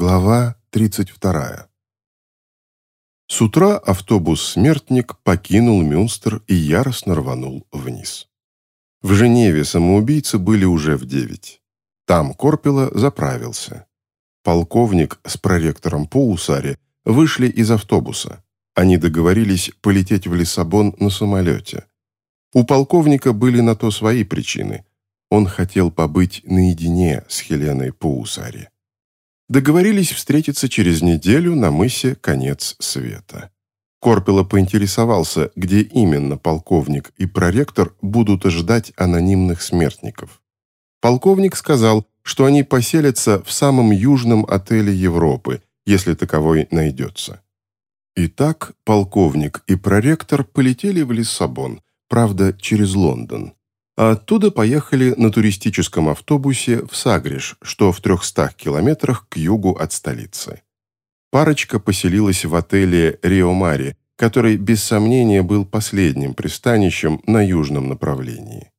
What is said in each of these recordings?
Глава 32. С утра автобус-смертник покинул Мюнстер и яростно рванул вниз. В Женеве самоубийцы были уже в девять. Там Корпела заправился. Полковник с проректором Поусари вышли из автобуса. Они договорились полететь в Лиссабон на самолете. У полковника были на то свои причины. Он хотел побыть наедине с Хеленой Поусари договорились встретиться через неделю на мысе «Конец света». Корпело поинтересовался, где именно полковник и проректор будут ждать анонимных смертников. Полковник сказал, что они поселятся в самом южном отеле Европы, если таковой найдется. Итак, полковник и проректор полетели в Лиссабон, правда, через Лондон оттуда поехали на туристическом автобусе в Сагриш, что в 300 километрах к югу от столицы. Парочка поселилась в отеле «Рио-Мари», который, без сомнения, был последним пристанищем на южном направлении.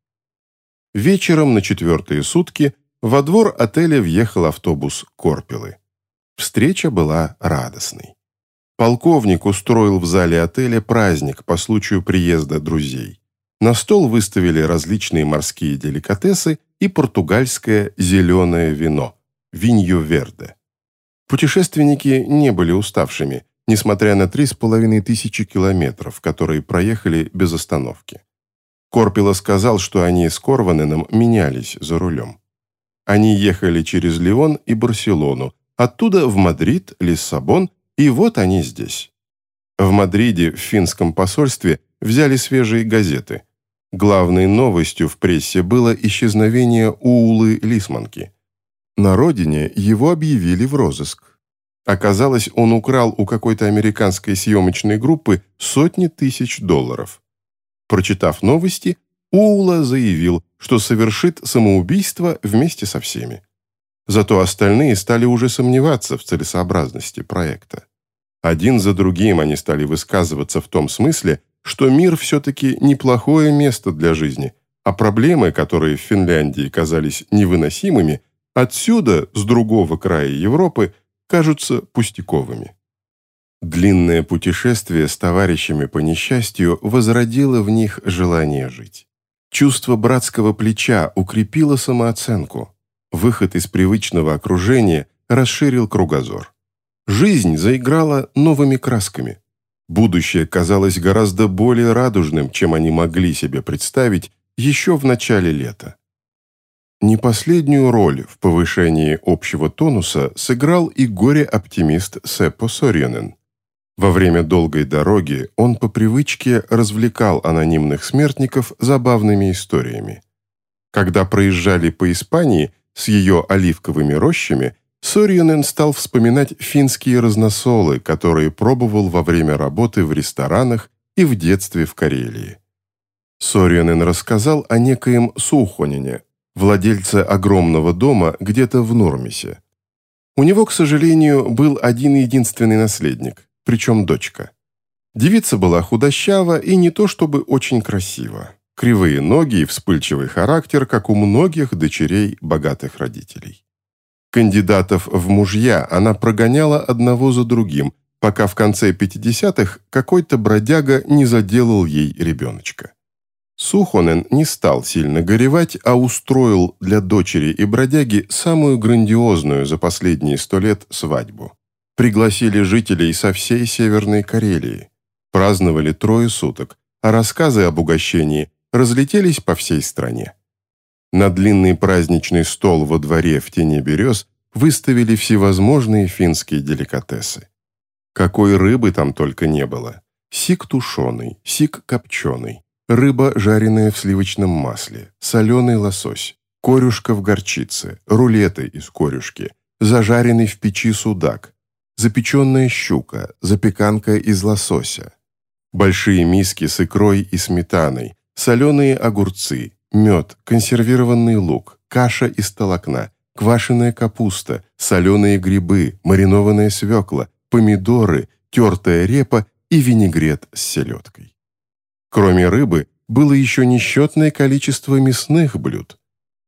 Вечером на четвертые сутки во двор отеля въехал автобус «Корпелы». Встреча была радостной. Полковник устроил в зале отеля праздник по случаю приезда друзей. На стол выставили различные морские деликатесы и португальское зеленое вино – виньо верде. Путешественники не были уставшими, несмотря на три с половиной тысячи километров, которые проехали без остановки. Корпило сказал, что они с Корваненом менялись за рулем. Они ехали через Лион и Барселону, оттуда в Мадрид, Лиссабон, и вот они здесь. В Мадриде, в финском посольстве, взяли свежие газеты – Главной новостью в прессе было исчезновение Уулы Лисманки. На родине его объявили в розыск. Оказалось, он украл у какой-то американской съемочной группы сотни тысяч долларов. Прочитав новости, Уула заявил, что совершит самоубийство вместе со всеми. Зато остальные стали уже сомневаться в целесообразности проекта. Один за другим они стали высказываться в том смысле, что мир все-таки неплохое место для жизни, а проблемы, которые в Финляндии казались невыносимыми, отсюда, с другого края Европы, кажутся пустяковыми. Длинное путешествие с товарищами по несчастью возродило в них желание жить. Чувство братского плеча укрепило самооценку. Выход из привычного окружения расширил кругозор. Жизнь заиграла новыми красками. Будущее казалось гораздо более радужным, чем они могли себе представить еще в начале лета. Не последнюю роль в повышении общего тонуса сыграл и горе-оптимист Сеппо Сорьонен. Во время долгой дороги он по привычке развлекал анонимных смертников забавными историями. Когда проезжали по Испании с ее оливковыми рощами, Сорьюнен стал вспоминать финские разносолы, которые пробовал во время работы в ресторанах и в детстве в Карелии. Сорьюнен рассказал о некоем Сухонине, владельце огромного дома где-то в Нурмисе. У него, к сожалению, был один единственный наследник, причем дочка. Девица была худощава и не то чтобы очень красива. Кривые ноги и вспыльчивый характер, как у многих дочерей богатых родителей. Кандидатов в мужья она прогоняла одного за другим, пока в конце 50-х какой-то бродяга не заделал ей ребеночка. Сухонен не стал сильно горевать, а устроил для дочери и бродяги самую грандиозную за последние сто лет свадьбу. Пригласили жителей со всей Северной Карелии. Праздновали трое суток, а рассказы об угощении разлетелись по всей стране. На длинный праздничный стол во дворе в тени берез выставили всевозможные финские деликатесы. Какой рыбы там только не было. Сик тушеный, сик копченый, рыба, жареная в сливочном масле, соленый лосось, корюшка в горчице, рулеты из корюшки, зажаренный в печи судак, запеченная щука, запеканка из лосося, большие миски с икрой и сметаной, соленые огурцы, мед, консервированный лук, каша из толокна, квашеная капуста, соленые грибы, маринованная свекла, помидоры, тертая репа и винегрет с селедкой. Кроме рыбы, было еще несчетное количество мясных блюд.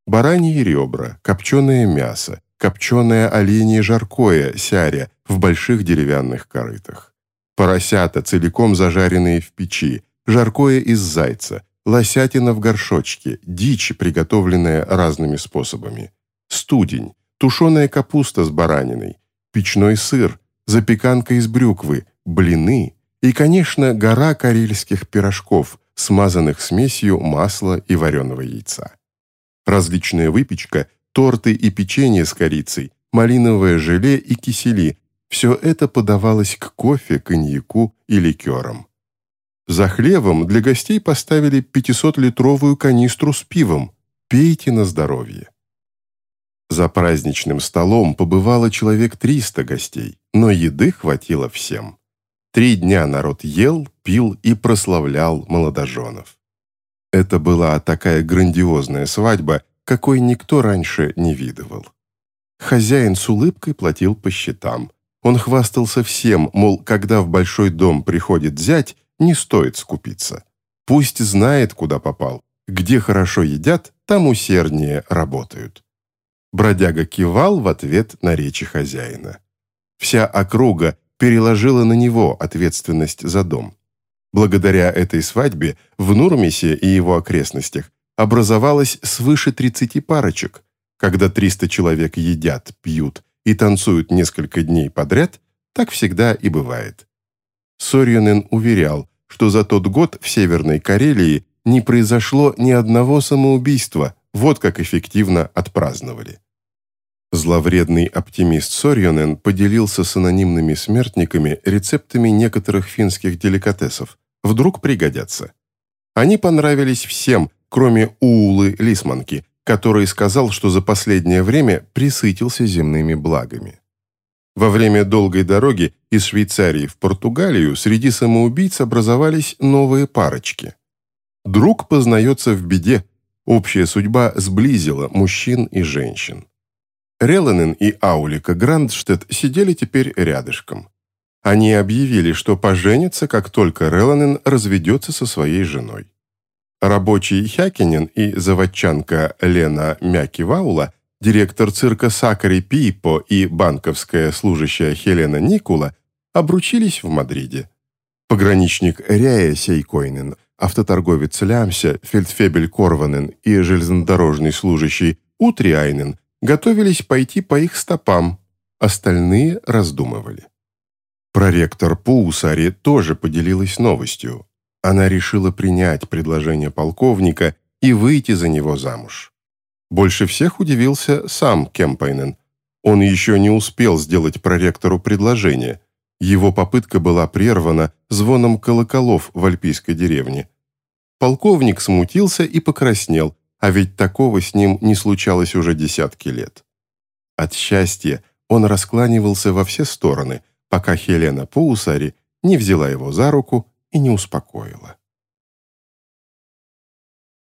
Бараньи ребра, копченое мясо, копченое оленье жаркое, сяря, в больших деревянных корытах. Поросята, целиком зажаренные в печи, жаркое из зайца, лосятина в горшочке, дичь, приготовленная разными способами, студень, тушеная капуста с бараниной, печной сыр, запеканка из брюквы, блины и, конечно, гора карельских пирожков, смазанных смесью масла и вареного яйца. Различная выпечка, торты и печенье с корицей, малиновое желе и кисели – все это подавалось к кофе, коньяку и ликерам. За хлебом для гостей поставили 500-литровую канистру с пивом. Пейте на здоровье. За праздничным столом побывало человек 300 гостей, но еды хватило всем. Три дня народ ел, пил и прославлял молодоженов. Это была такая грандиозная свадьба, какой никто раньше не видывал. Хозяин с улыбкой платил по счетам. Он хвастался всем, мол, когда в большой дом приходит зять, не стоит скупиться. Пусть знает, куда попал. Где хорошо едят, там усерднее работают. Бродяга кивал в ответ на речи хозяина. Вся округа переложила на него ответственность за дом. Благодаря этой свадьбе в Нурмисе и его окрестностях образовалось свыше 30 парочек. Когда 300 человек едят, пьют и танцуют несколько дней подряд, так всегда и бывает. Сорьянен уверял, что за тот год в Северной Карелии не произошло ни одного самоубийства, вот как эффективно отпраздновали. Зловредный оптимист Сорьонен поделился с анонимными смертниками рецептами некоторых финских деликатесов, вдруг пригодятся. Они понравились всем, кроме Уулы Лисманки, который сказал, что за последнее время присытился земными благами. Во время долгой дороги из Швейцарии в Португалию среди самоубийц образовались новые парочки. Друг познается в беде, общая судьба сблизила мужчин и женщин. Реланен и Аулика Грандштедт сидели теперь рядышком. Они объявили, что поженятся, как только Реланен разведется со своей женой. Рабочий Хякинен и заводчанка Лена Мякиваула, директор цирка Сакари Пипо и банковская служащая Хелена Никула обручились в Мадриде. Пограничник Ряя Сейкойнен, автоторговец Лямся, фельдфебель Корванен и железнодорожный служащий Утриайнен готовились пойти по их стопам, остальные раздумывали. Проректор Паусари тоже поделилась новостью. Она решила принять предложение полковника и выйти за него замуж. Больше всех удивился сам Кемпайнен. Он еще не успел сделать проректору предложение. Его попытка была прервана звоном колоколов в альпийской деревне. Полковник смутился и покраснел, а ведь такого с ним не случалось уже десятки лет. От счастья он раскланивался во все стороны – пока Хелена Паусари не взяла его за руку и не успокоила.